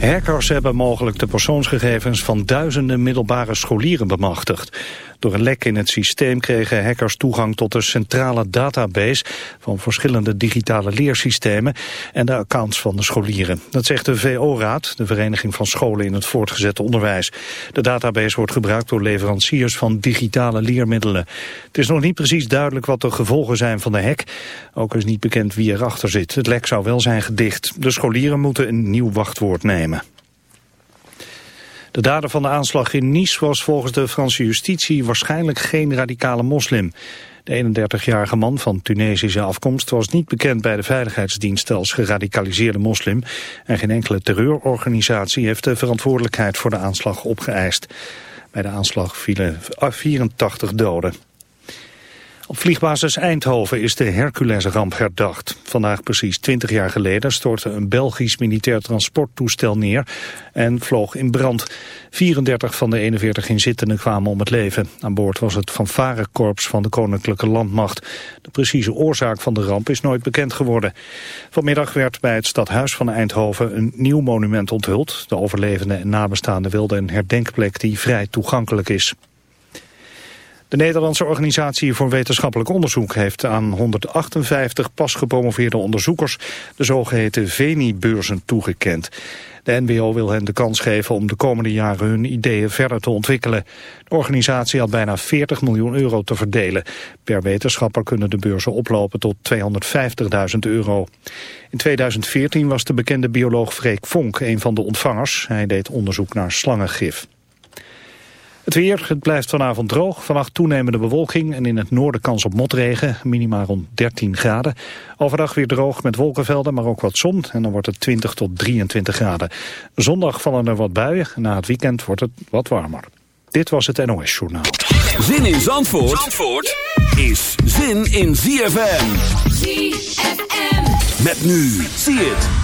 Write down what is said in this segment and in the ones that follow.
Hackers hebben mogelijk de persoonsgegevens van duizenden middelbare scholieren bemachtigd. Door een lek in het systeem kregen hackers toegang tot de centrale database van verschillende digitale leersystemen en de accounts van de scholieren. Dat zegt de VO-raad, de Vereniging van Scholen in het Voortgezet Onderwijs. De database wordt gebruikt door leveranciers van digitale leermiddelen. Het is nog niet precies duidelijk wat de gevolgen zijn van de hack. Ook is niet bekend wie erachter zit. Het lek zou wel zijn gedicht. De scholieren moeten een nieuw wachtwoord nemen. De dader van de aanslag in Nice was volgens de Franse justitie waarschijnlijk geen radicale moslim. De 31-jarige man van Tunesische afkomst was niet bekend bij de veiligheidsdienst als geradicaliseerde moslim. En geen enkele terreurorganisatie heeft de verantwoordelijkheid voor de aanslag opgeëist. Bij de aanslag vielen 84 doden. Op vliegbasis Eindhoven is de Hercules-ramp herdacht. Vandaag precies 20 jaar geleden stortte een Belgisch militair transporttoestel neer en vloog in brand. 34 van de 41 inzittenden kwamen om het leven. Aan boord was het fanfarekorps van de Koninklijke Landmacht. De precieze oorzaak van de ramp is nooit bekend geworden. Vanmiddag werd bij het stadhuis van Eindhoven een nieuw monument onthuld. De overlevenden en nabestaanden wilden een herdenkplek die vrij toegankelijk is. De Nederlandse Organisatie voor Wetenschappelijk Onderzoek heeft aan 158 pas gepromoveerde onderzoekers de zogeheten VENI-beurzen toegekend. De NWO wil hen de kans geven om de komende jaren hun ideeën verder te ontwikkelen. De organisatie had bijna 40 miljoen euro te verdelen. Per wetenschapper kunnen de beurzen oplopen tot 250.000 euro. In 2014 was de bekende bioloog Freek Vonk een van de ontvangers. Hij deed onderzoek naar slangengif. Het weer, het blijft vanavond droog. Vannacht toenemende bewolking en in het noorden kans op motregen. Minima rond 13 graden. Overdag weer droog met wolkenvelden, maar ook wat zon. En dan wordt het 20 tot 23 graden. Zondag vallen er wat buien. Na het weekend wordt het wat warmer. Dit was het NOS Journaal. Zin in Zandvoort, Zandvoort is zin in ZFM. ZFM. Met nu, zie het.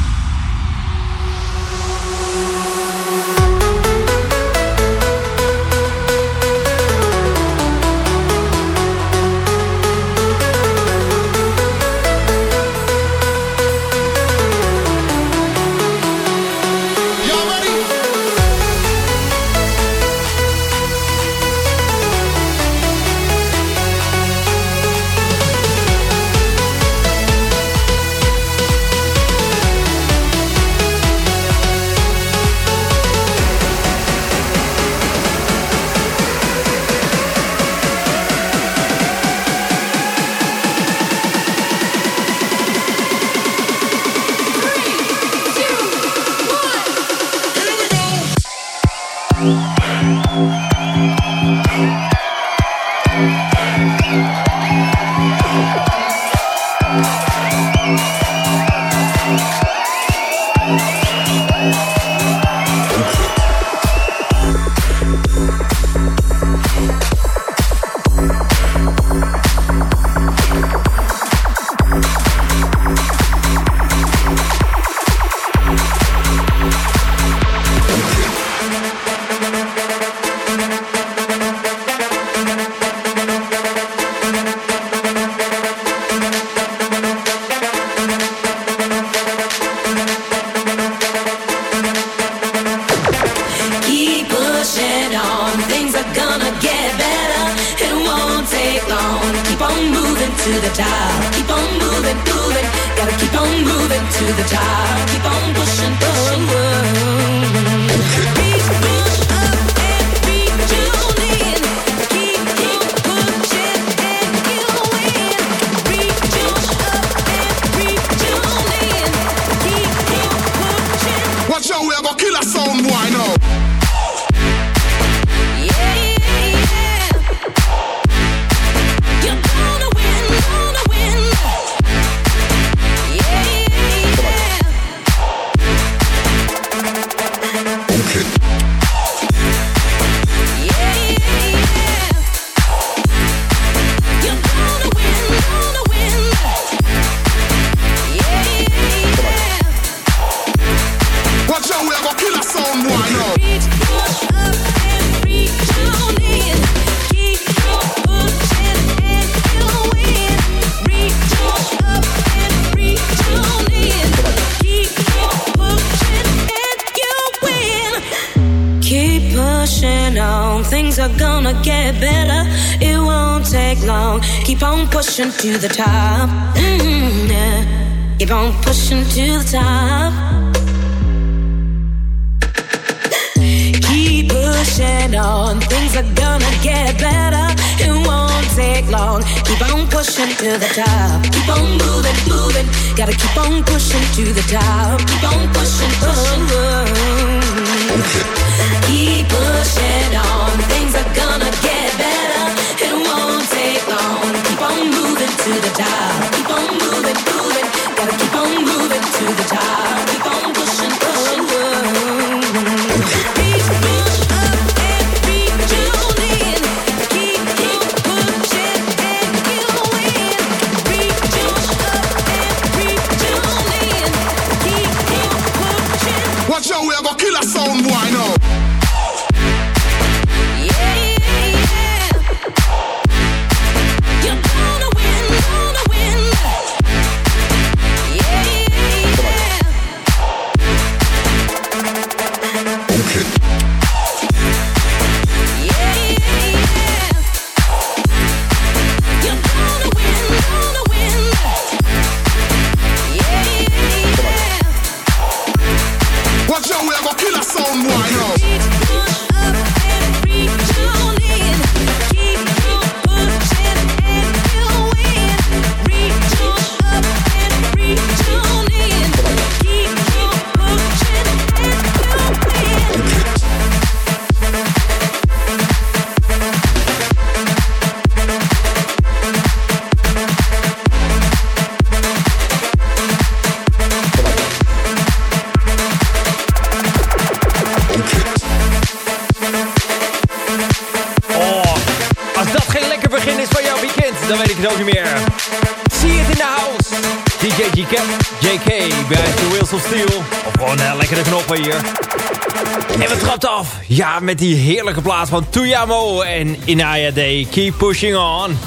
Met die heerlijke plaat van Tuyamo en Inaya Day. Keep pushing on.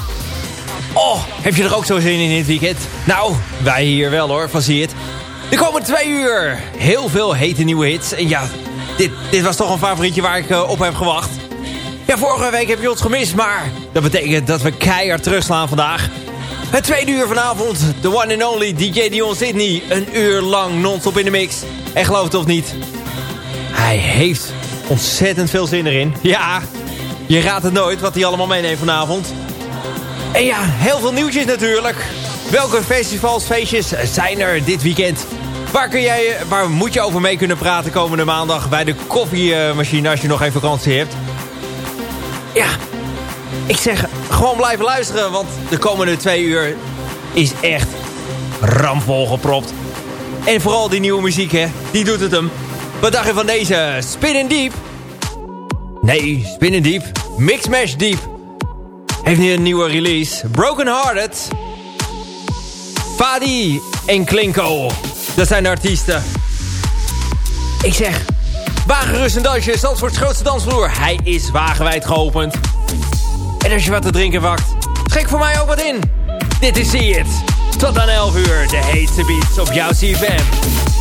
Oh, heb je er ook zo zin in dit weekend? Nou, wij hier wel hoor, van zie het. De komende twee uur. Heel veel hete nieuwe hits. En ja, dit, dit was toch een favorietje waar ik eh, op heb gewacht. Ja, vorige week heb je ons gemist, maar dat betekent dat we keihard terugslaan vandaag. Het tweede uur vanavond, de one and only DJ Dion Sydney. Een uur lang non-stop in de mix. En geloof het of niet, hij heeft ontzettend veel zin erin. Ja, je raadt het nooit wat hij allemaal meeneemt vanavond. En ja, heel veel nieuwtjes natuurlijk. Welke festivals, feestjes zijn er dit weekend? Waar, kun jij, waar moet je over mee kunnen praten komende maandag bij de koffiemachine als je nog geen vakantie hebt? Ja, ik zeg gewoon blijven luisteren, want de komende twee uur is echt ramvol gepropt. En vooral die nieuwe muziek, hè, die doet het hem. Wat dacht je van deze Spinning Deep? Nee, Spinning Deep. Mix Mash Deep. Heeft nu een nieuwe release. Broken Hearted. Fadi en Klinko. Dat zijn de artiesten. Ik zeg, wagenrust een dansje. Zandvoorts grootste dansvloer. Hij is wagenwijd geopend. En als je wat te drinken wacht, schrik voor mij ook wat in. Dit is See It. Tot aan 11 uur, de heetste beats op jouw CFM.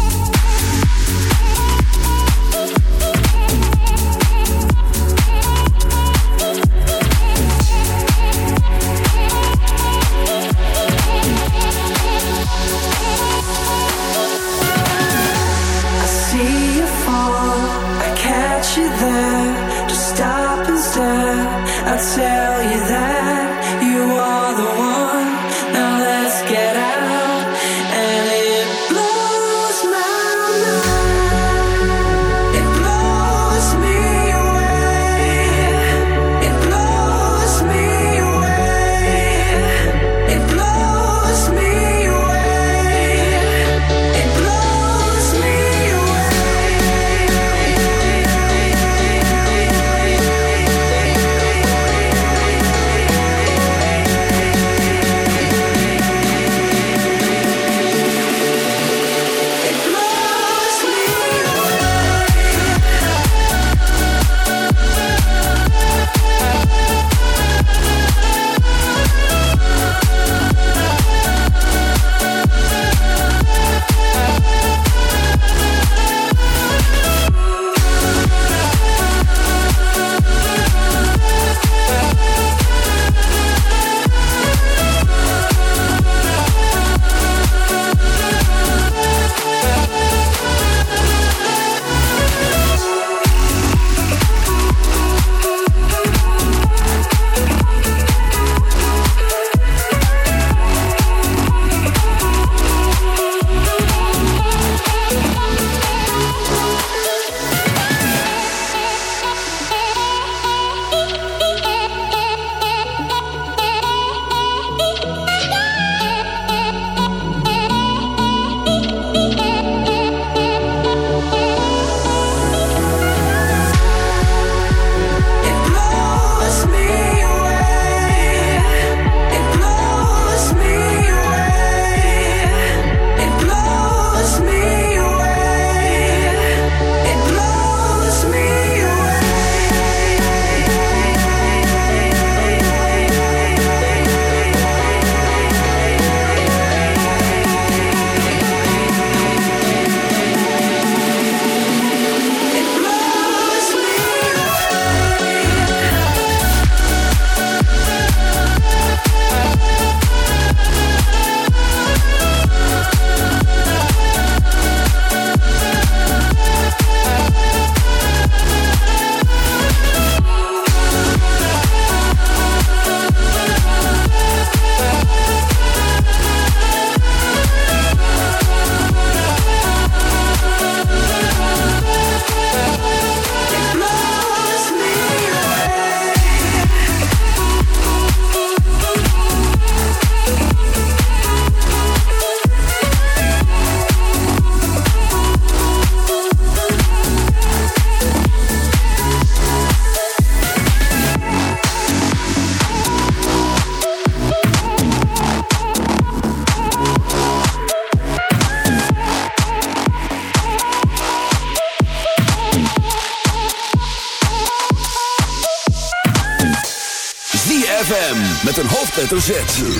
Hoofdletter.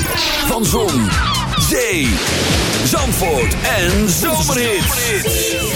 Van Zon, Zee, Zandvoort en Zomerhits.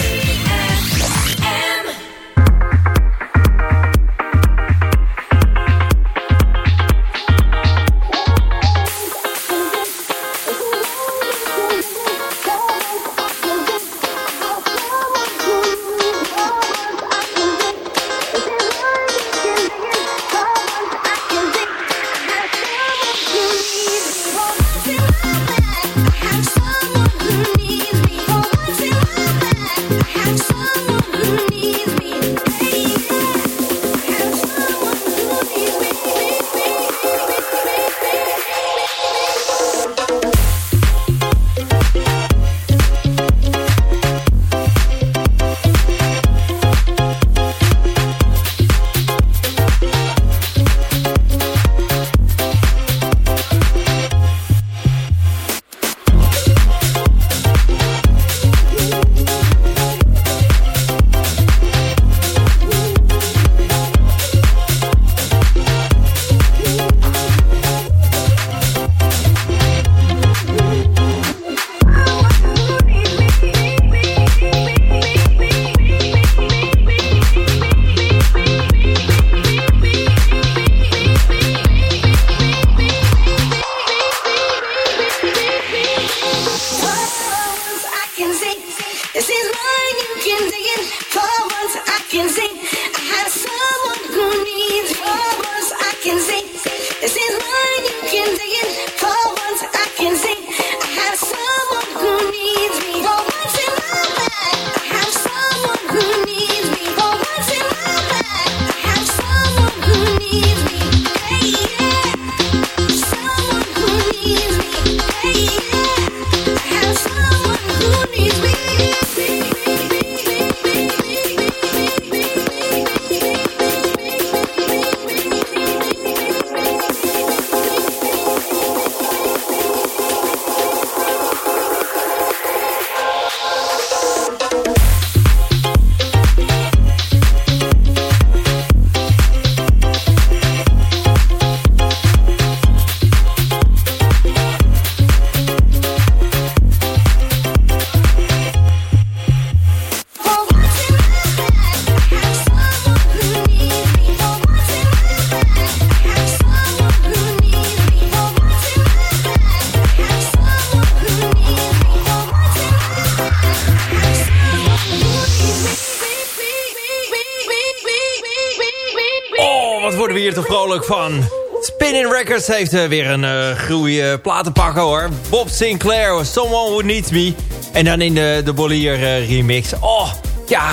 Van Spinning Records heeft uh, weer een uh, goede platen pakken hoor. Bob Sinclair, Someone Who Needs Me. En dan in de, de Bollier uh, remix. Oh, ja.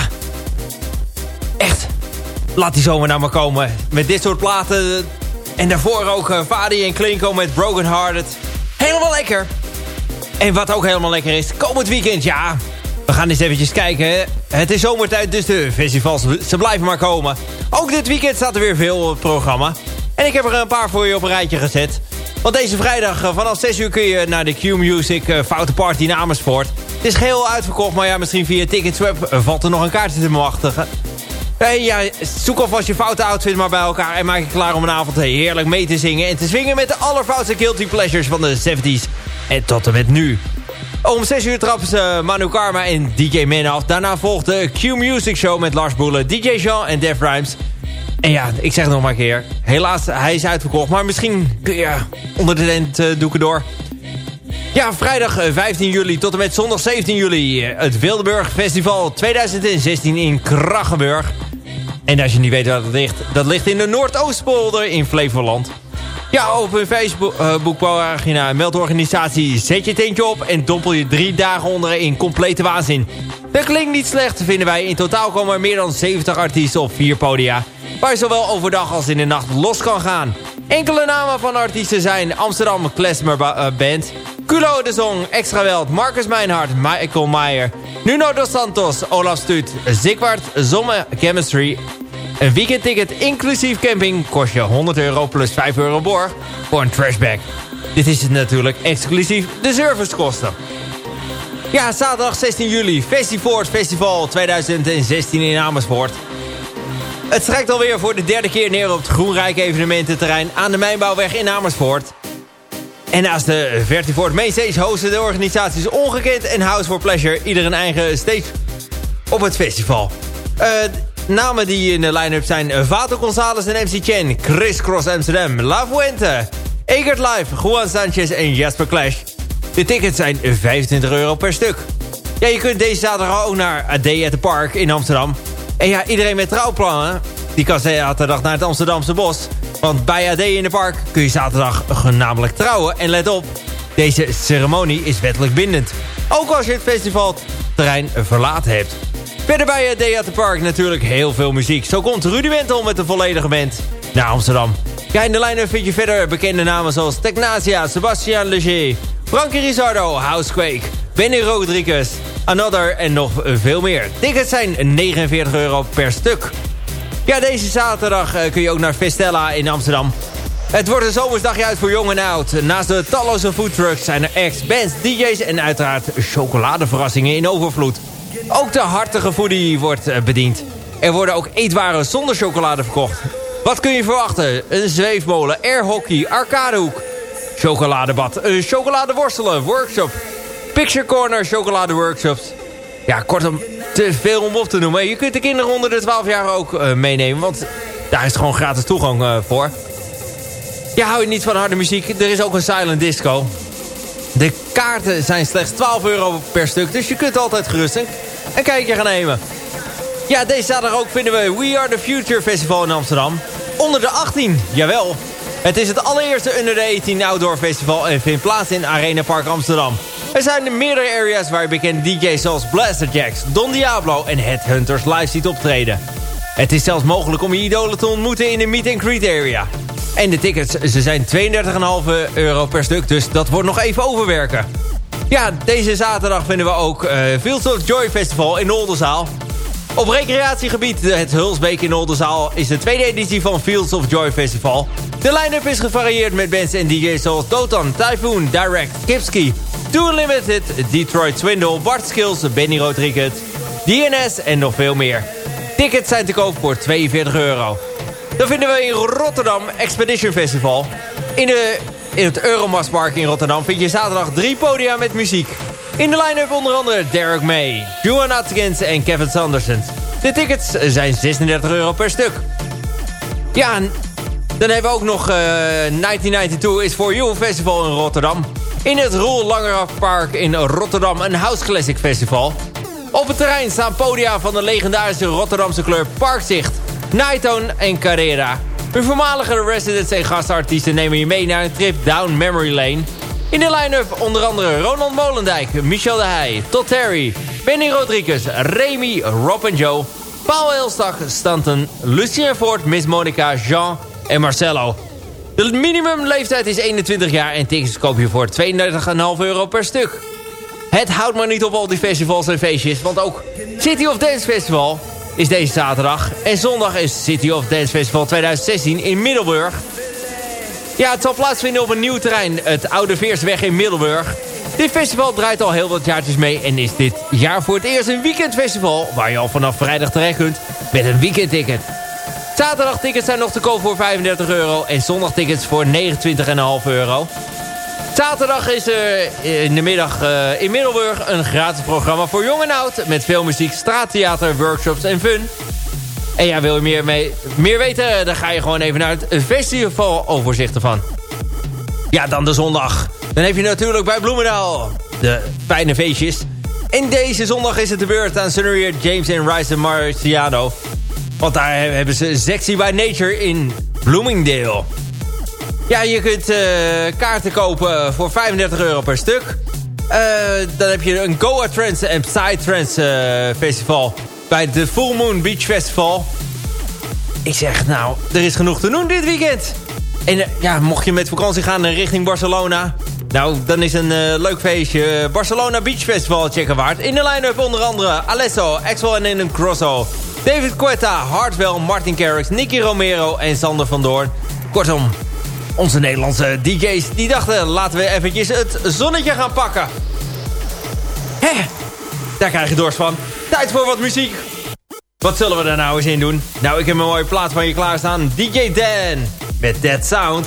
Echt. Laat die zomer nou maar komen. Met dit soort platen. En daarvoor ook Fadi en Klinko met Broken Hearted. Helemaal lekker. En wat ook helemaal lekker is, komend weekend, ja. We gaan eens eventjes kijken. Het is zomertijd, dus de festivals, ze blijven maar komen. Ook dit weekend staat er weer veel op het programma. En ik heb er een paar voor je op een rijtje gezet. Want deze vrijdag eh, vanaf 6 uur kun je naar de Q-Music uh, Foute Party in Amersfoort. Het is geheel uitverkocht, maar ja, misschien via Ticketswap uh, valt er nog een kaartje te machtigen. Hey, ja, zoek alvast je foute outfit maar bij elkaar en maak je klaar om een avond heerlijk mee te zingen... en te zwingen met de allerfoutste guilty pleasures van de 70s en tot en met nu. Om 6 uur trappen ze Manu Karma en DJ Man af. Daarna volgt de Q-Music Show met Lars Boelen, DJ Jean en Def Rhymes... En ja, ik zeg het nog maar een keer. Helaas, hij is uitverkocht. Maar misschien kun je onder de tent uh, doeken door. Ja, vrijdag 15 eh, juli tot en met zondag 17 juli. Eh, het Wildeburg Festival 2016 in Krachenburg. En als je niet weet waar dat ligt, dat ligt in de Noordoostpolder in Flevoland. Ja, op hun Facebookpagina meldt organisatie... zet je tentje op en dompel je drie dagen onder in complete waanzin. Dat klinkt niet slecht, vinden wij. In totaal komen er meer dan 70 artiesten op vier podia... waar zowel overdag als in de nacht los kan gaan. Enkele namen van artiesten zijn Amsterdam Klesmer eh, Band... Kulo de Zong, Extra Weld, Marcus Meinhardt, Michael Meyer... Nuno Dos Santos, Olaf Stuut, Zigwart, Zomme Chemistry... Een weekendticket inclusief camping kost je 100 euro plus 5 euro borg voor een trashback. Dit is natuurlijk exclusief de servicekosten. Ja, zaterdag 16 juli, Festivort Festival 2016 in Amersfoort. Het strijkt alweer voor de derde keer neer op het Groenrijk evenemententerrein aan de Mijnbouwweg in Amersfoort. En naast de Vertivoort Mainstage hosten de organisaties Ongekend en House for Pleasure ieder een eigen stage op het festival. Uh, namen die in de line-up zijn Vato Gonzalez en MC Chen, Chris Cross Amsterdam, La Fuente, Egert Live, Juan Sanchez en Jasper Clash. De tickets zijn 25 euro per stuk. Ja, je kunt deze zaterdag ook naar A Day at the Park in Amsterdam. En ja, iedereen met trouwplannen, die kan zaterdag naar het Amsterdamse bos. Want bij AD in de park kun je zaterdag namelijk trouwen. En let op, deze ceremonie is wettelijk bindend. Ook als je het festivalterrein verlaten hebt. Verder bij AD at the Park natuurlijk heel veel muziek. Zo komt Rudy Wentel met de volledige band naar Amsterdam. Ja, in de line vind je verder bekende namen zoals Technasia, Sebastian Leger, Frankie Rizardo, Housequake, Benny Rodriguez, Another en nog veel meer. Tickets zijn 49 euro per stuk. Ja, deze zaterdag eh, kun je ook naar Vestella in Amsterdam. Het wordt een zomersdagje uit voor jong en oud. Naast de talloze foodtrucks zijn er acts, bands, DJ's en uiteraard chocoladeverrassingen in overvloed. Ook de hartige foodie wordt eh, bediend. Er worden ook eetwaren zonder chocolade verkocht. Wat kun je verwachten? Een zweefmolen, airhockey, arcadehoek, chocoladebad, chocoladeworstelen, workshop, picture corner, chocoladeworkshops. Ja, kortom, te veel om op te noemen. Je kunt de kinderen onder de 12 jaar ook uh, meenemen, want daar is gewoon gratis toegang uh, voor. Ja, hou je niet van harde muziek? Er is ook een silent disco. De kaarten zijn slechts 12 euro per stuk, dus je kunt altijd gerust een, een kijkje gaan nemen. Ja, deze zaterdag ook vinden we We Are The Future Festival in Amsterdam. Onder de 18, jawel. Het is het allereerste Under the 18 Outdoor Festival en vindt plaats in Arena Park Amsterdam. Er zijn meerdere areas waar bekende DJ's zoals Blaster Jacks, Don Diablo en Headhunters live ziet optreden. Het is zelfs mogelijk om je idolen te ontmoeten in de meet and greet area. En de tickets, ze zijn 32,5 euro per stuk, dus dat wordt nog even overwerken. Ja, deze zaterdag vinden we ook uh, Fields Joy Festival in de Oldenzaal. Op recreatiegebied het Hulsbeek in Oldenzaal is de tweede editie van Fields of Joy Festival. De line-up is gevarieerd met bands en DJ's zoals Totan, Typhoon, Direct, Kipski, Too Unlimited, Detroit Swindle, Bart Skills, Benny Rodriguez, DNS en nog veel meer. Tickets zijn te koop voor 42 euro. Dan vinden we in Rotterdam Expedition Festival. In, de, in het Euromastpark in Rotterdam vind je zaterdag drie podia met muziek. In de line-up onder andere Derek May, Johan Atkins en Kevin Sanderson. De tickets zijn 36 euro per stuk. Ja, dan hebben we ook nog uh, 1992 is For You Festival in Rotterdam. In het Roel Langeraf in Rotterdam een House Classic Festival. Op het terrein staan podia van de legendarische Rotterdamse kleur Parkzicht, Nightone en Carrera. Hun voormalige residents en gastartiesten nemen je mee naar een trip down memory lane. In de line-up onder andere Ronald Molendijk, Michel de Heij, Todd Terry, Benny Rodriguez, Remy, Rob en Joe, Paul Elstak, Stanton, Lucien Ford, Miss Monica, Jean en Marcelo. De minimumleeftijd is 21 jaar en tickets koop je voor 32,5 euro per stuk. Het houdt maar niet op al die festivals en feestjes, want ook City of Dance Festival is deze zaterdag. En zondag is City of Dance Festival 2016 in Middelburg. Ja, het zal plaatsvinden op een nieuw terrein, het Oude Veersweg in Middelburg. Dit festival draait al heel wat jaartjes mee en is dit jaar voor het eerst een weekendfestival... waar je al vanaf vrijdag terecht kunt met een weekendticket. Zaterdagtickets zijn nog te koop voor 35 euro en zondagtickets voor 29,5 euro. Zaterdag is er in de middag uh, in Middelburg een gratis programma voor jong en oud... met veel muziek, straattheater, workshops en fun. En ja, wil je meer, mee, meer weten, dan ga je gewoon even naar het festivaloverzicht ervan. Ja, dan de zondag. Dan heb je natuurlijk bij Bloemendaal de fijne feestjes. En deze zondag is het de beurt aan Sunrier, James en Rice Marciano... Want daar hebben ze Sexy by Nature in Bloomingdale. Ja, je kunt uh, kaarten kopen voor 35 euro per stuk. Uh, dan heb je een Goa Trance en Psytrance uh, festival bij de Full Moon Beach Festival. Ik zeg, nou, er is genoeg te doen dit weekend. En ja, mocht je met vakantie gaan richting Barcelona... Nou, dan is een leuk feestje. Barcelona Beach Festival checken waard. In de line-up onder andere Alesso, Axel en een Crosso. David Quetta, Hartwell, Martin Garrix, Nicky Romero en Sander van Doorn. Kortom, onze Nederlandse DJ's die dachten... laten we eventjes het zonnetje gaan pakken. Hé, daar krijg je dorst van. Tijd voor wat muziek. Wat zullen we daar nou eens in doen? Nou, ik heb een mooie plaat van je klaarstaan. DJ Dan met Dead Sound.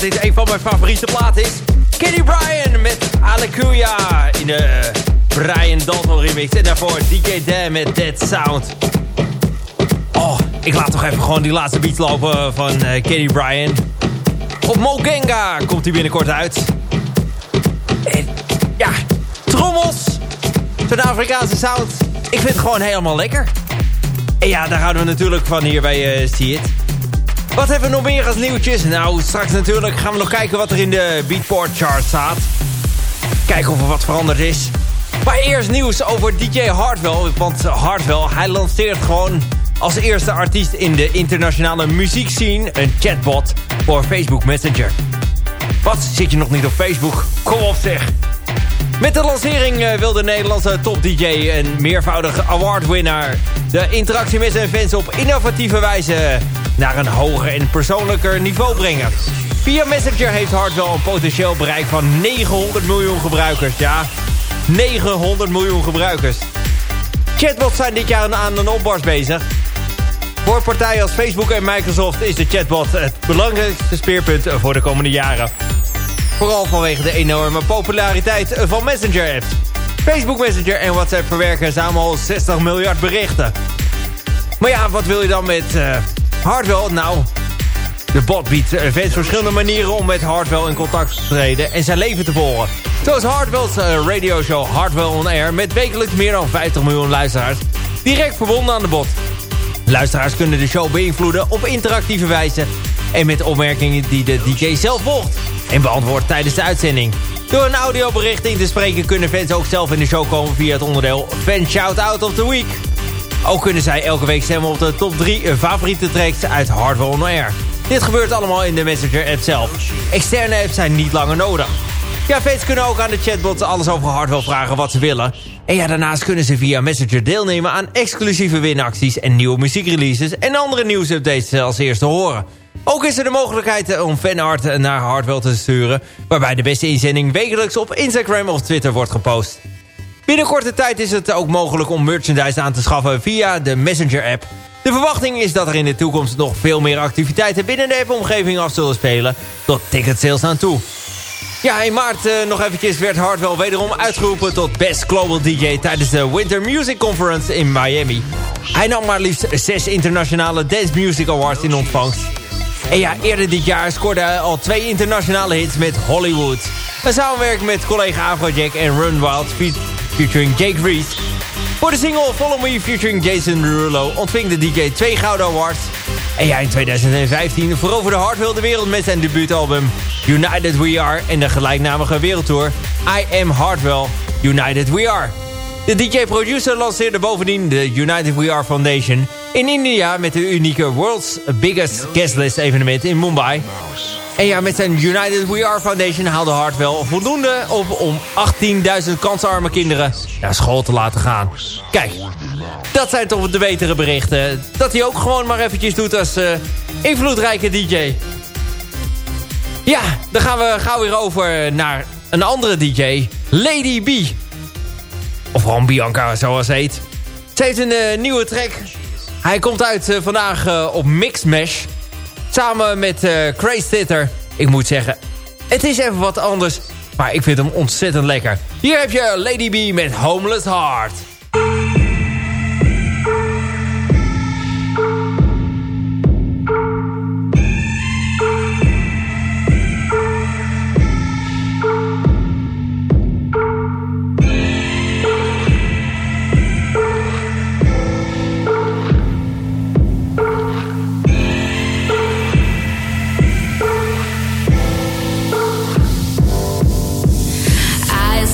Dit een van mijn favoriete platen is. Kenny Bryan met Alakuya in de Brian Dalton remix. En daarvoor DJ Dan met Dead Sound. Oh, ik laat toch even gewoon die laatste beat lopen van uh, Kenny Bryan. Op Mogenga komt hij binnenkort uit. En ja, trommels. Zo'n Afrikaanse sound. Ik vind het gewoon helemaal lekker. En ja, daar houden we natuurlijk van hier bij uh, See It. Wat hebben we nog meer als nieuwtjes? Nou, straks natuurlijk gaan we nog kijken wat er in de Beatport chart staat. Kijken of er wat veranderd is. Maar eerst nieuws over DJ Hardwell. Want Hardwell, hij lanceert gewoon als eerste artiest in de internationale muziekscene... een chatbot voor Facebook Messenger. Wat, zit je nog niet op Facebook? Kom op zeg! Met de lancering uh, wil de Nederlandse top-dj en meervoudige awardwinnaar... de interactie met zijn fans op innovatieve wijze naar een hoger en persoonlijker niveau brengen. Via Messenger heeft Hardwell een potentieel bereik van 900 miljoen gebruikers. Ja, 900 miljoen gebruikers. Chatbots zijn dit jaar aan een opbarst bezig. Voor partijen als Facebook en Microsoft is de chatbot het belangrijkste speerpunt voor de komende jaren. Vooral vanwege de enorme populariteit van Messenger-apps. Facebook Messenger en WhatsApp verwerken samen al 60 miljard berichten. Maar ja, wat wil je dan met uh, Hardwell? Nou, de bot biedt fans verschillende manieren om met Hardwell in contact te treden en zijn leven te volgen. Zoals Hardwell's uh, radioshow Hardwell On Air met wekelijks meer dan 50 miljoen luisteraars. Direct verbonden aan de bot. Luisteraars kunnen de show beïnvloeden op interactieve wijze en met opmerkingen die de DJ zelf volgt en beantwoordt tijdens de uitzending. Door een audiobericht in te spreken kunnen fans ook zelf in de show komen via het onderdeel Fan Shoutout of the Week. Ook kunnen zij elke week stemmen op de top 3 favoriete tracks uit Hardware On Air. Dit gebeurt allemaal in de Messenger-app zelf. Externe apps zijn niet langer nodig. Ja, fans kunnen ook aan de chatbot alles over Hardware vragen wat ze willen. En ja, daarnaast kunnen ze via Messenger deelnemen aan exclusieve winacties en nieuwe muziekreleases en andere nieuwsupdates als eerste horen. Ook is er de mogelijkheid om fanart naar Hardwell te sturen... waarbij de beste inzending wekelijks op Instagram of Twitter wordt gepost. Binnen korte tijd is het ook mogelijk om merchandise aan te schaffen via de Messenger-app. De verwachting is dat er in de toekomst nog veel meer activiteiten binnen de app-omgeving af zullen spelen... tot ticketsales aan toe. Ja, in maart uh, nog eventjes werd Hardwell wederom uitgeroepen tot Best Global DJ tijdens de Winter Music Conference in Miami. Hij nam maar liefst zes internationale Dance Music Awards in ontvangst. En ja, eerder dit jaar scoorde hij al twee internationale hits met Hollywood. Een samenwerking met collega Afrojack en Run Wild featuring Jake Reese. Voor de single Follow Me featuring Jason Derulo ontving de DJ twee gouden awards. En ja, in 2015 veroverde Hardwell de wereld met zijn debuutalbum United We Are en de gelijknamige wereldtour I Am Hardwell United We Are. De DJ-producer lanceerde bovendien de United We Are Foundation in India met de unieke World's Biggest Guestlist evenement in Mumbai. En ja, met zijn United We Are Foundation haalde Hardwell voldoende op om 18.000 kansarme kinderen naar school te laten gaan. Kijk, dat zijn toch de betere berichten. Dat hij ook gewoon maar eventjes doet als uh, invloedrijke DJ. Ja, dan gaan we gauw weer over naar een andere DJ, Lady B. Of gewoon Bianca, zoals ze heet. Ze heeft een uh, nieuwe track. Hij komt uit uh, vandaag op Mixmash. Samen met Crazy Titter. Ik moet zeggen, het is even wat anders. Maar ik vind hem ontzettend lekker. Hier heb je Lady B met Homeless Heart.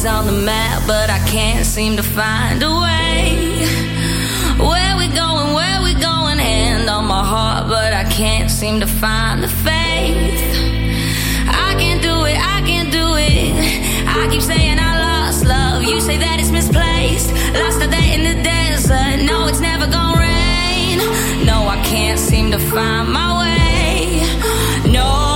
But I can't seem to find a way. Where we going, where we going, hand on my heart, but I can't seem to find the faith. I can't do it, I can't do it. I keep saying I lost love, you say that it's misplaced. Lost a day in the desert, no, it's never gonna rain. No, I can't seem to find my way. No.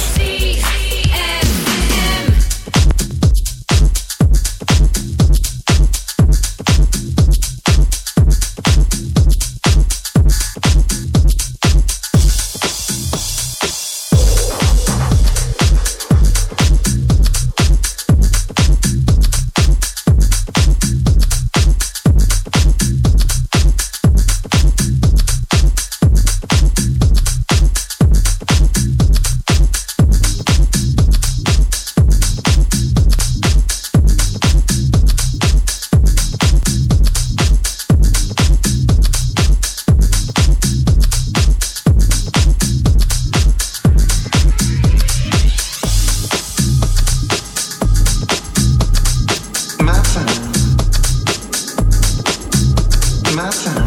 my.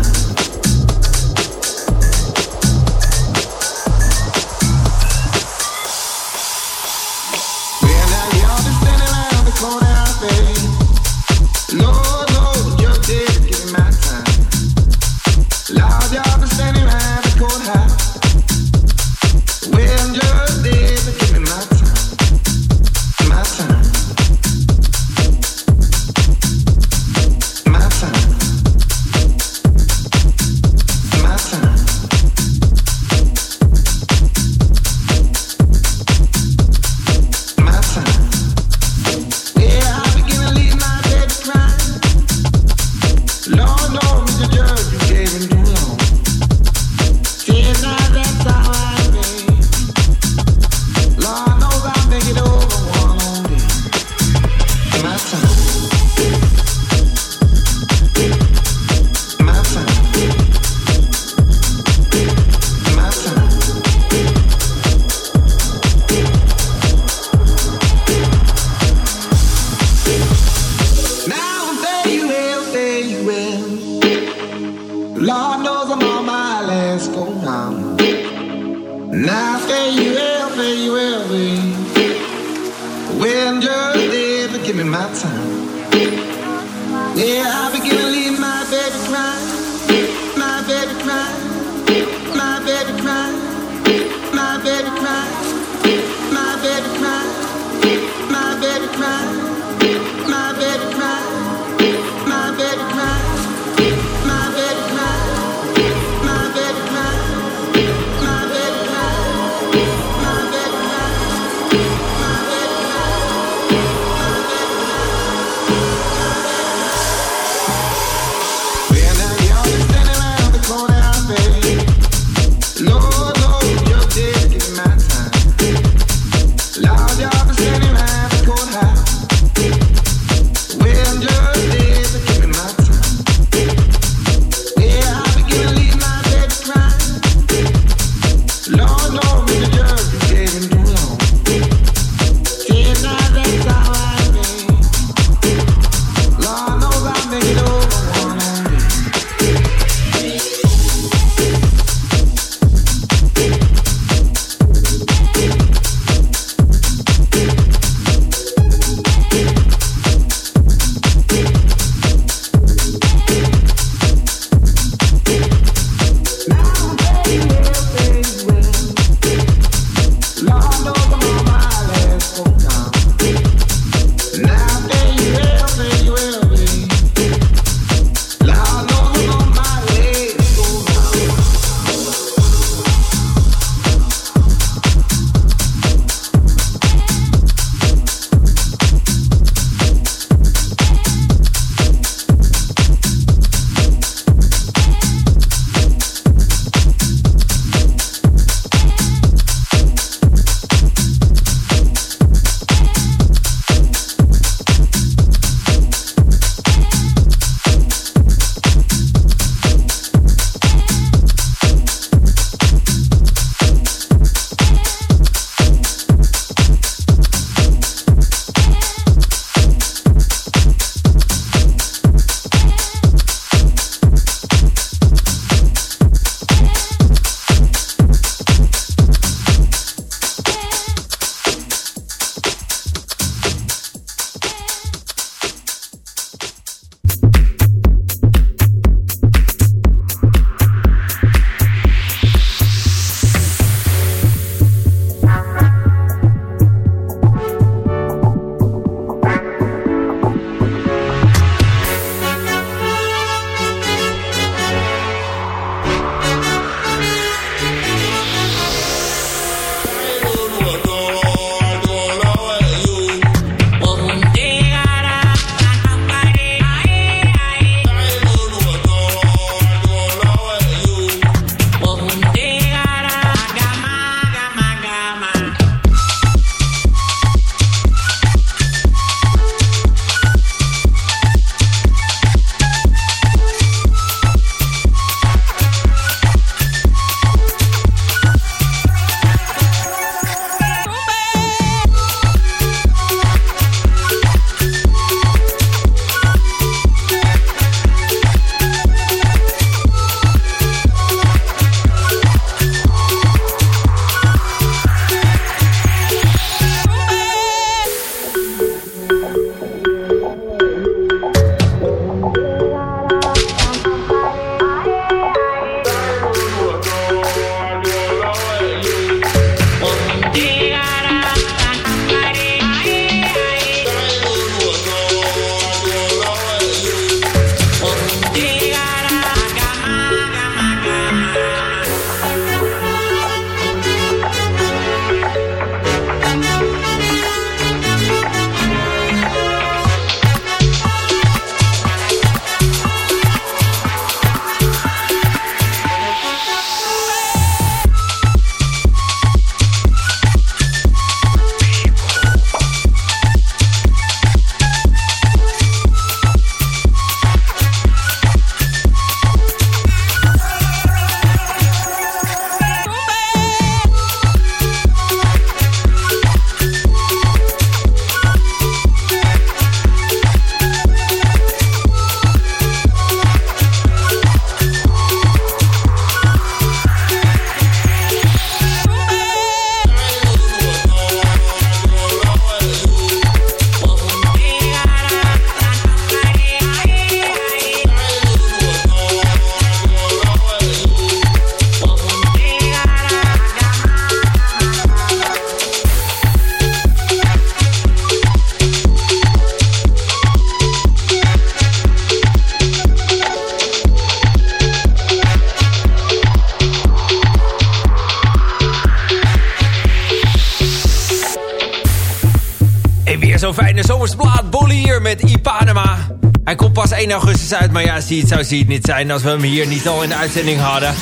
Pas 1 augustus uit, maar ja, zie het zou zie het niet zijn als we hem hier niet al in de uitzending hadden.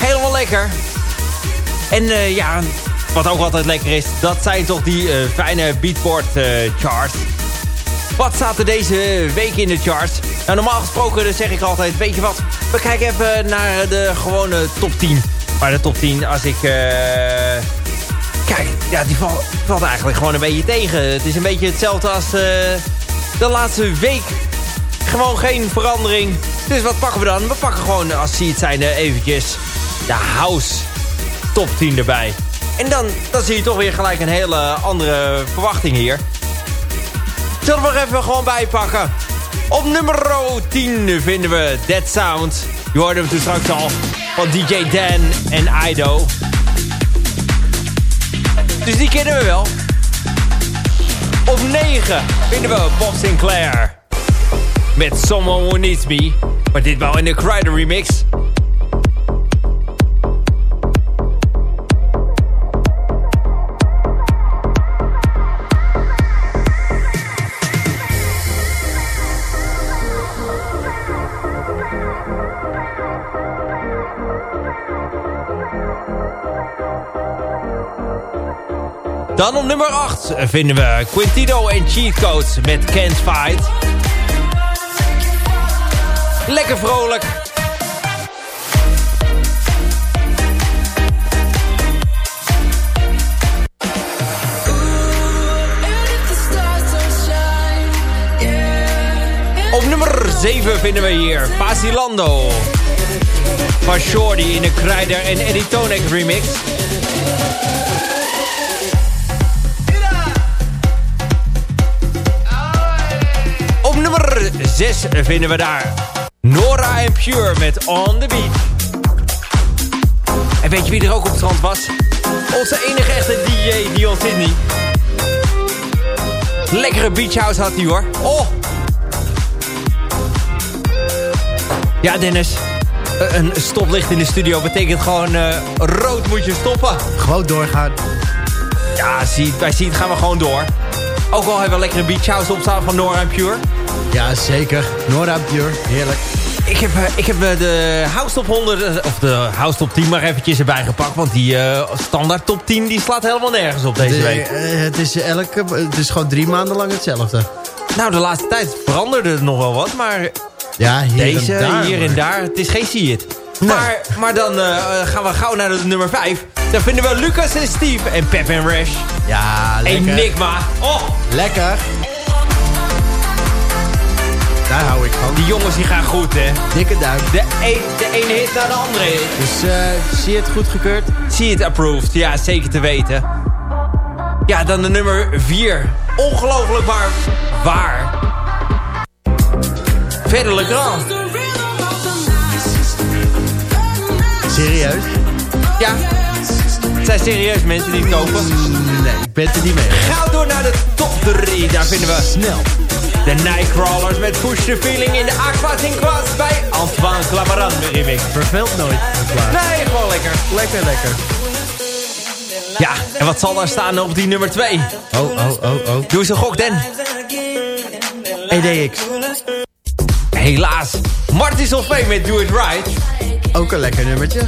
Helemaal lekker. En uh, ja, wat ook altijd lekker is, dat zijn toch die uh, fijne beatboard uh, charts. Wat staat er deze week in de charts? Nou, normaal gesproken zeg ik altijd, weet je wat, we kijken even naar de gewone top 10. Maar de top 10, als ik... Kijk, ja, die valt, valt eigenlijk gewoon een beetje tegen. Het is een beetje hetzelfde als de laatste week. Gewoon geen verandering. Dus wat pakken we dan? We pakken gewoon, als zie het zijn, eventjes de house top 10 erbij. En dan, dan zie je toch weer gelijk een hele andere verwachting hier. Zullen we er even gewoon bijpakken? Op nummer 10 vinden we Dead Sound. Je hoorde hem toen straks al van DJ Dan en Ido. Dus die kennen we wel. Op 9 vinden we Bob Sinclair. Met Someone Who Needs Me. Maar dit wel in de Crider remix. Dan op nummer 8 vinden we Quintino en Cheat Codes met Can't Fight. Lekker vrolijk. Op nummer 7 vinden we hier Basilando. Van Shorty in de Krijder en Eddie Tonek remix. nummer 6 vinden we daar En Pure met On The Beat. En weet je wie er ook op het strand was? Onze enige echte DJ, Dion Sydney. Lekkere beachhouse had hij hoor. Oh! Ja Dennis, een stoplicht in de studio betekent gewoon uh, rood moet je stoppen. Gewoon doorgaan. Ja, zie, bij Ziet gaan we gewoon door. Ook al hebben we lekkere beachhouse opstaan van Nora en Pure. Ja, zeker. Nora Pure, heerlijk. Ik heb, eh, ik heb eh, de House Top 100, eh, of de House Top 10 maar eventjes erbij gepakt. Want die uh, standaard top 10 die slaat helemaal nergens op deze de, week. het, is elke, het is gewoon drie maanden lang hetzelfde. Nou, de laatste tijd veranderde het nog wel wat, maar ja, hier deze, en daar, hier en daar, het is geen see it. Maar, maar dan uh, gaan we gauw naar de nummer 5. Dan vinden we Lucas en Steve en Pep en Rash. Ja, lekker. Enigma. Oh, lekker. Daar hou ik van. Die jongens die gaan goed, hè? Dikke duim. De, een, de ene hit naar de andere hit. Dus uh, zie je het goedgekeurd? Zie het approved, ja, zeker te weten. Ja, dan de nummer 4. Ongelooflijk maar waar. Verder Le Grand. Serieus? Ja. Het zijn serieus mensen die het kopen? Nee, ik ben er niet mee. Ga door naar de top 3. Daar vinden we... Snel. De Nightcrawlers met Push the Feeling in de Aqua Tinquas bij Antoine Clamaran remix. Verveelt nooit. Nee, gewoon lekker. Lekker, lekker. Ja, en wat zal daar staan op die nummer 2? Oh, oh, oh, oh. Doe eens een gok, Den. EDX. Helaas. Martin Solveig met Do It Right. Ook een lekker nummertje.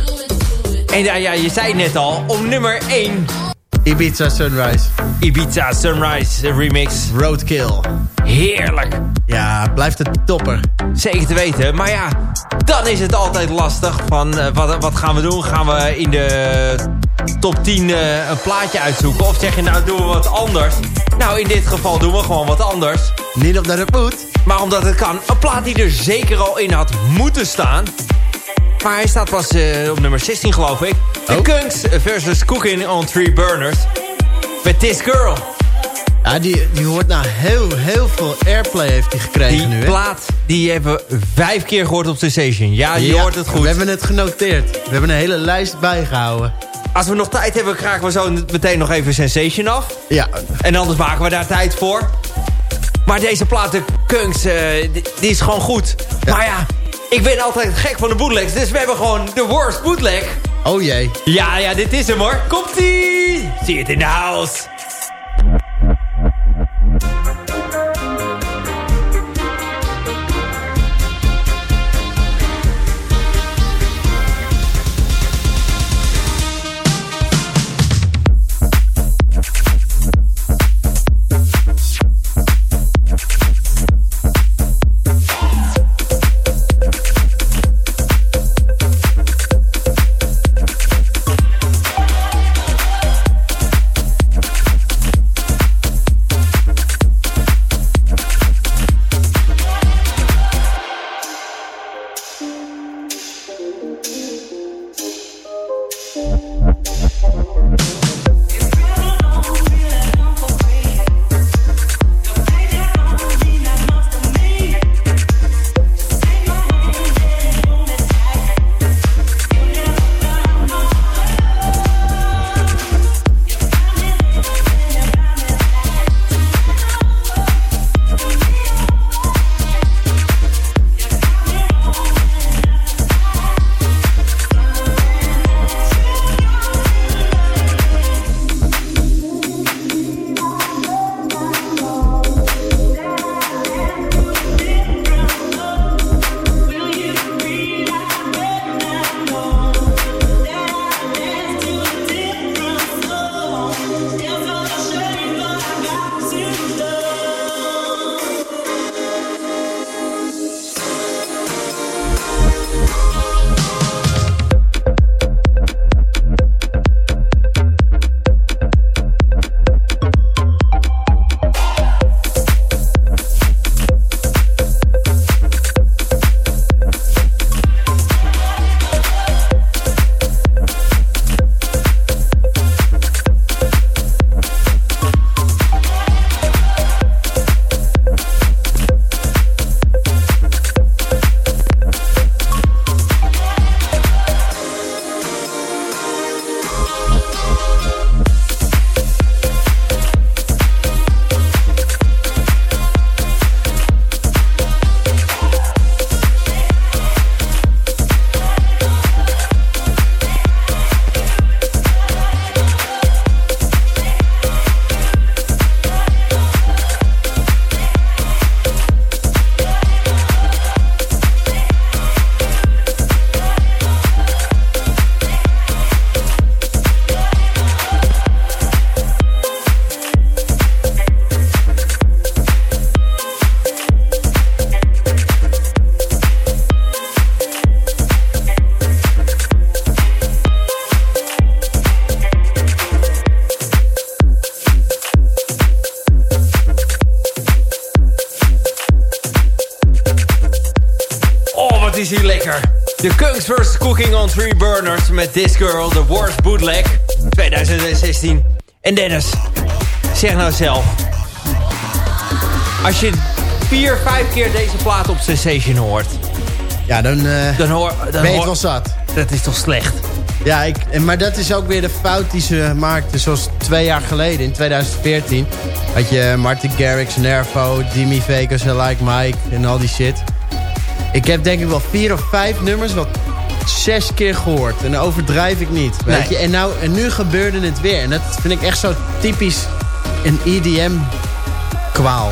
En ja, ja, je zei net al, op nummer 1... Ibiza Sunrise. Ibiza Sunrise remix. Roadkill. Heerlijk. Ja, blijft het topper. Zeker te weten. Maar ja, dan is het altijd lastig van uh, wat, wat gaan we doen? Gaan we in de top 10 uh, een plaatje uitzoeken? Of zeg je nou doen we wat anders? Nou, in dit geval doen we gewoon wat anders. Niet omdat het moet. Maar omdat het kan. Een plaat die er zeker al in had moeten staan. Maar hij staat pas uh, op nummer 16 geloof ik. The Oh. Kunks versus Cooking on Three Burners. Met This Girl. Ja, die, die hoort nou heel, heel veel airplay heeft hij gekregen Die nu, hè? plaat, die hebben we vijf keer gehoord op Sensation. Ja, je Ja, hoort het goed. We hebben het genoteerd. We hebben een hele lijst bijgehouden. Als we nog tijd hebben, kraken we zo meteen nog even Sensation af. Ja, En anders maken we daar tijd voor. Maar deze plaat, de Kunks, eh, die, die is gewoon goed. Ja. Maar ja, ik ben altijd gek van de bootlegs. Dus we hebben gewoon de worst bootleg. oh jee. Ja, ja, dit is hem hoor. Komt-ie! Zie het in de house. Vs. Cooking on Three Burners met This Girl, The Worst Bootleg 2016. En Dennis, zeg nou zelf. Als je vier, vijf keer deze plaat op Sensation hoort... Ja, dan, uh, dan hoor dan ben je wel zat. Dat is toch slecht? Ja, ik, maar dat is ook weer de fout die ze maakten. Zoals twee jaar geleden, in 2014... had je Martin Garrix, Nervo, Dimi Vegas en Like Mike en al die shit. Ik heb denk ik wel vier of vijf nummers wel zes keer gehoord. En dan overdrijf ik niet. Weet Nee. je? En, nou, en nu gebeurde het weer. En dat vind ik echt zo typisch een EDM-kwaal.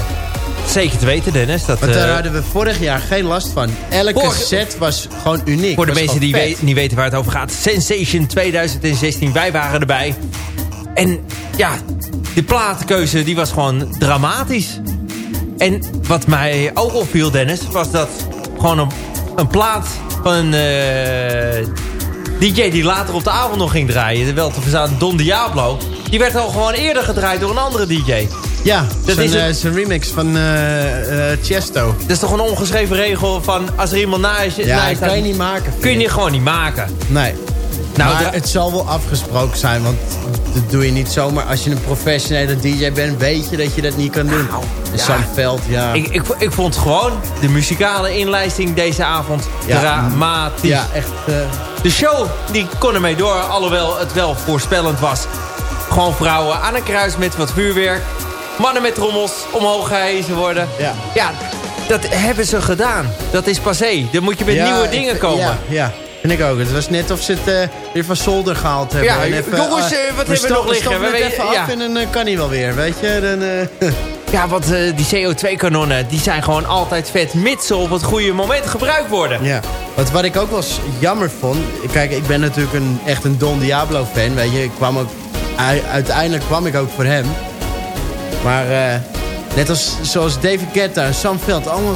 Zeker te weten, Dennis. Dat, Want daar eh, hadden we vorig jaar geen last van. Elke set was gewoon uniek. Voor de mensen die niet weten waar het over gaat. Sensation 2016, wij waren erbij. En ja, de platenkeuze die was gewoon dramatisch. En wat mij ook opviel, Dennis, was dat gewoon een, een plaat van een eh, DJ die later op de avond nog ging draaien. Wel te verstaan Don Diablo. Die werd al gewoon eerder gedraaid door een andere DJ. Ja, Dat is het- eh, remix van eh, eh, Chesto. Dat is toch een ongeschreven regel van als er iemand na is, Ja, na staat, kan je niet maken. kun je niet gewoon niet maken. Nee. Nou, maar het zal wel afgesproken zijn, want dat doe je niet zomaar. Als je een professionele DJ bent, weet je dat je dat niet kan doen. Nou, ja. Sam Veld, ja. Ik, ik, ik vond gewoon de muzikale inlijsting deze avond Ja. dramatisch. ja, echt... eh, De show die kon ermee door, alhoewel het wel voorspellend was. Gewoon vrouwen aan een kruis met wat vuurwerk. Mannen met trommels omhoog gehezen worden. Ja. ja, dat hebben ze gedaan. Dat is passé. Dan moet je met ja, nieuwe dingen komen. Ja, ja, vind ik ook. Het was net of ze het eh, weer van zolder gehaald hebben. Ja, En even, jongens, eh, eh, wat we hebben we nog liggen? We het even ja. af en dan kan hij wel weer, weet je. Dan, Ja, want die CO2-kanonnen die zijn gewoon altijd vet... mits ze op het goede moment gebruikt worden. Ja, wat, wat ik ook wel eens jammer vond... Kijk, ik ben natuurlijk een, echt een Don Diablo fan, weet je. Ik kwam ook, uiteindelijk kwam ik ook voor hem. Maar eh, net als zoals David Guetta en Sam Veld... allemaal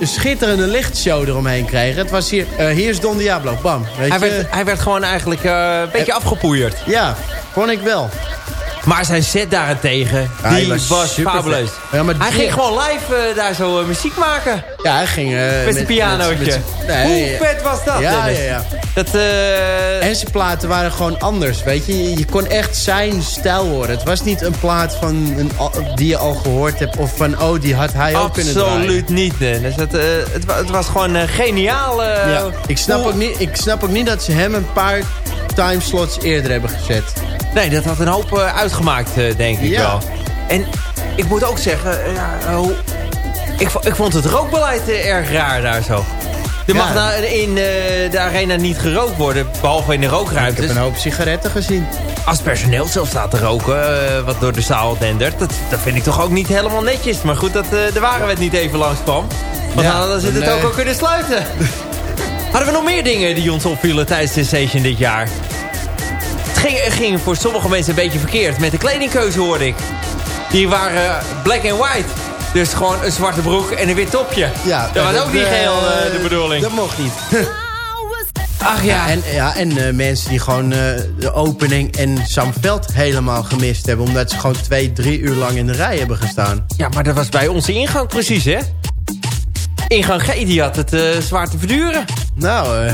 een schitterende lichtshow eromheen kregen. Het was hier, eh, hier is Don Diablo, bam. Weet Hij je? werd, hij werd gewoon eigenlijk eh, een beetje afgepoeierd. Ja, vond ik wel. Maar zijn set daarentegen, Ja, die was was, fabuleus. Ja, maar hij ging gewoon live eh, daar zo eh, muziek maken. Ja, hij ging... eh, Met een pianootje. met- nee, Hoe ja. vet was dat, Ja, Dennis? ja, ja. Dat, En zijn platen waren gewoon anders, weet je. Je- kon echt zijn stijl horen. Het was niet een plaat van een, die je al gehoord hebt... of van, oh, die had hij ook kunnen draaien. absoluut niet, Dennis. Het, eh, het, het was gewoon geniaal... Ja. Ik, snap ook niet, ik snap ook niet dat ze hem een paar timeslots eerder hebben gezet. Nee, dat had een hoop eh, uitgemaakt, eh, denk ik Ja. wel. En ik moet ook zeggen, eh, ja, ik, ik vond het rookbeleid erg raar daar zo. Er Ja. mag daar in eh, de arena niet gerookt worden, behalve in de Ik heb een hoop sigaretten gezien. Als personeel zelf staat te roken, wat door de zaal dendert, dat, dat vind ik toch ook niet helemaal netjes. Maar goed, dat eh, de wagenwet niet even langskwam. Want Ja, dan ze het ook al kunnen sluiten. Hadden we nog meer dingen die ons opvielen tijdens de station dit jaar? Het ging, ging voor sommige mensen een beetje verkeerd met de kledingkeuze, hoorde ik. Die waren black and white. Dus gewoon een zwarte broek en een wit topje. Ja, dat was ook niet eh, geheel eh, de bedoeling. Dat mocht niet. Ach ja, En, ja, en eh, mensen die gewoon eh, de opening en Sam Veld helemaal gemist hebben... omdat ze gewoon twee, drie uur lang in de rij hebben gestaan. Ja, maar dat was bij onze ingang precies, hè? Ingang G, die had het eh, zwaar te verduren. Nou, eh,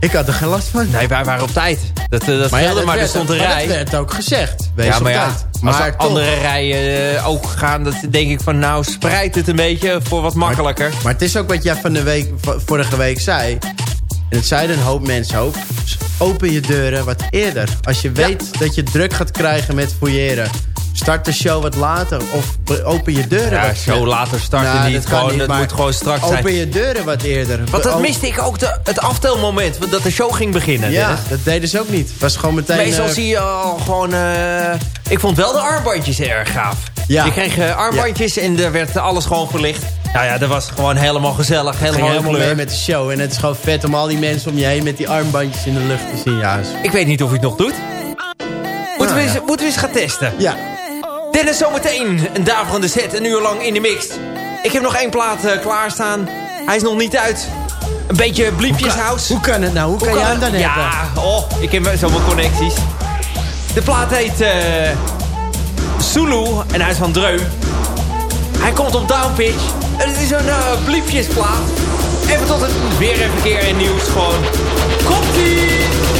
ik had er geen last van. Nee, wij waren op tijd. Dat, eh, dat Maar, ja, scheelde, dat maar er stond een rij. dat werd ook gezegd. Wees ja, op maar ja, tijd. als Maar er toch. andere rijen ook gaan, dat denk ik van nou, spreid het een beetje voor wat makkelijker. Maar het is ook wat jij van de week, vorige week zei. En het zeiden een hoop mensen ook. Open je deuren wat eerder. Als je weet dat je druk gaat krijgen met fouilleren. Start de show wat later. Of open je deuren Ja, wat zo later starten Nou, niet. dat Gewoon, niet, moet gewoon straks zijn. Open je deuren wat eerder. Want dat miste ik ook, de, het aftelmoment, dat de show ging beginnen. Ja, Dennis. dat deden ze ook niet. Het was gewoon meteen... Meestal eh, zie je al gewoon... eh, ik vond wel de armbandjes erg gaaf. Ja. Je kreeg eh, armbandjes en er werd alles gewoon verlicht. Nou ja, dat was gewoon helemaal gezellig. Helemaal, helemaal mee met de show. En het is gewoon vet om al die mensen om je heen met die armbandjes in de lucht te zien. Ja, Ik weet niet of hij het nog doet. Moeten, we, eens, moeten we eens gaan testen. ja. Dennis zometeen. Een daverende set. Een uur lang in de mix. Ik heb nog één plaat eh, klaarstaan. Hij is nog niet uit. Een beetje bliepjeshouse. Hoe kan het nou? Hoe, kan jij hem dan hebben? Ja, oh, ik heb zoveel connecties. De plaat heet eh Zulu en hij is van Dreum. Hij komt op downpitch. Het is een eh bliepjesplaat. Even tot het weer en verkeer en nieuws. Gewoon, komt-ie!